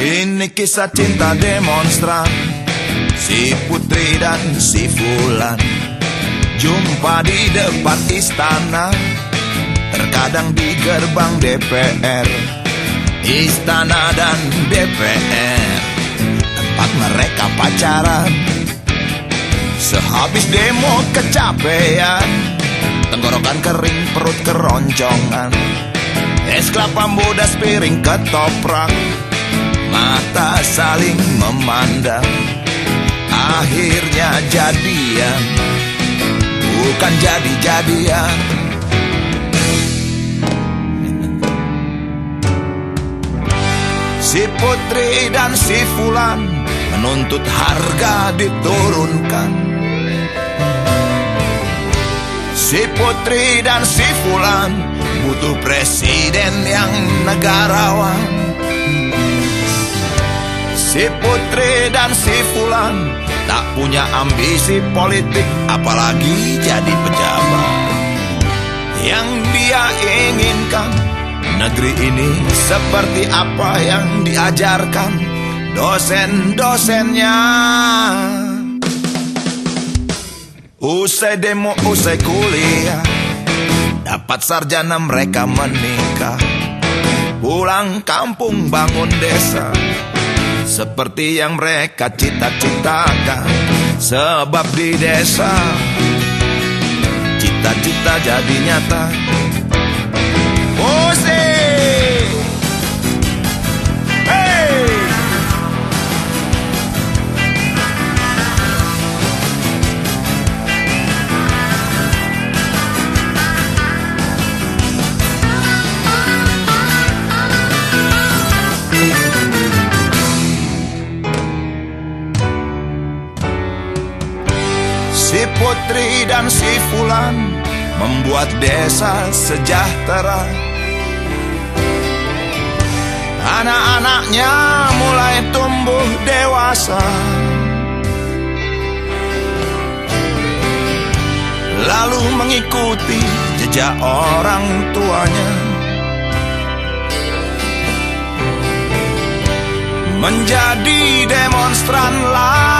Ini kisah cinta demonstran. Si Putri dan si Fulan Jumpa di depan istana. Terkadang di gerbang DPR Istana dan DPR Tempat mereka pacaran. Sehabis demo kecapean. Tenggorokan kering perut keroncongan. Es kelapa muda piring ketoprak saling memandang Akhirnya jadian. Bukan jadi-jadian. Si Putri dan si Fulan Menuntut harga diturunkan. Si Putri dan si Fulan Butuh presiden yang negarawan Si Putri dan si Fulan tak punya ambisi politik apalagi jadi pejabat. Yang dia inginkan negeri ini seperti apa yang diajarkan dosen-dosennya. Usai demo, usai kuliah, dapat sarjana mereka menikah. Pulang kampung bangun desa seperti yang mereka cita-citakan. Sebab di desa Cita-cita jadi nyata Putri dan si Fulan membuat desa sejahtera. Anak-anaknya mulai tumbuh dewasa. Lalu mengikuti jejak orang tuanya. Menjadi demonstran lagi.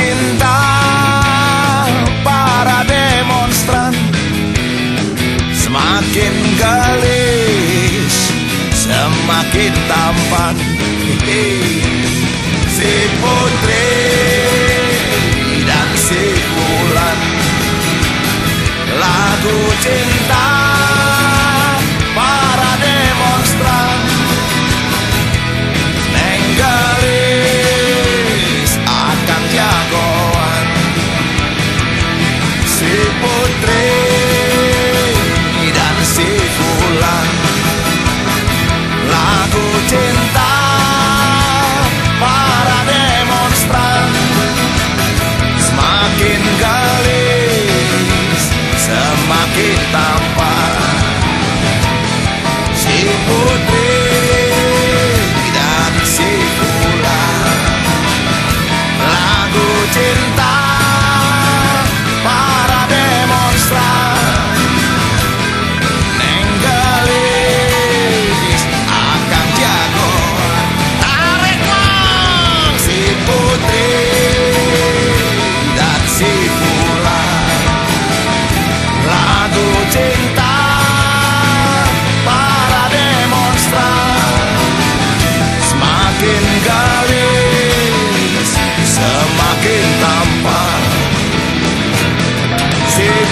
Lagu cinta semakin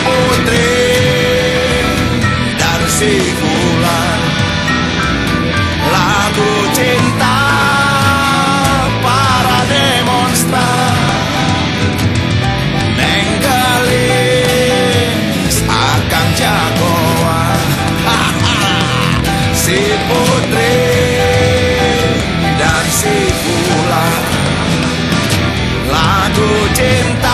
putri dan si bulan Lagu cinta para demonstran Nenggalis akan jagoan Si putri dan si bulan Lagu cinta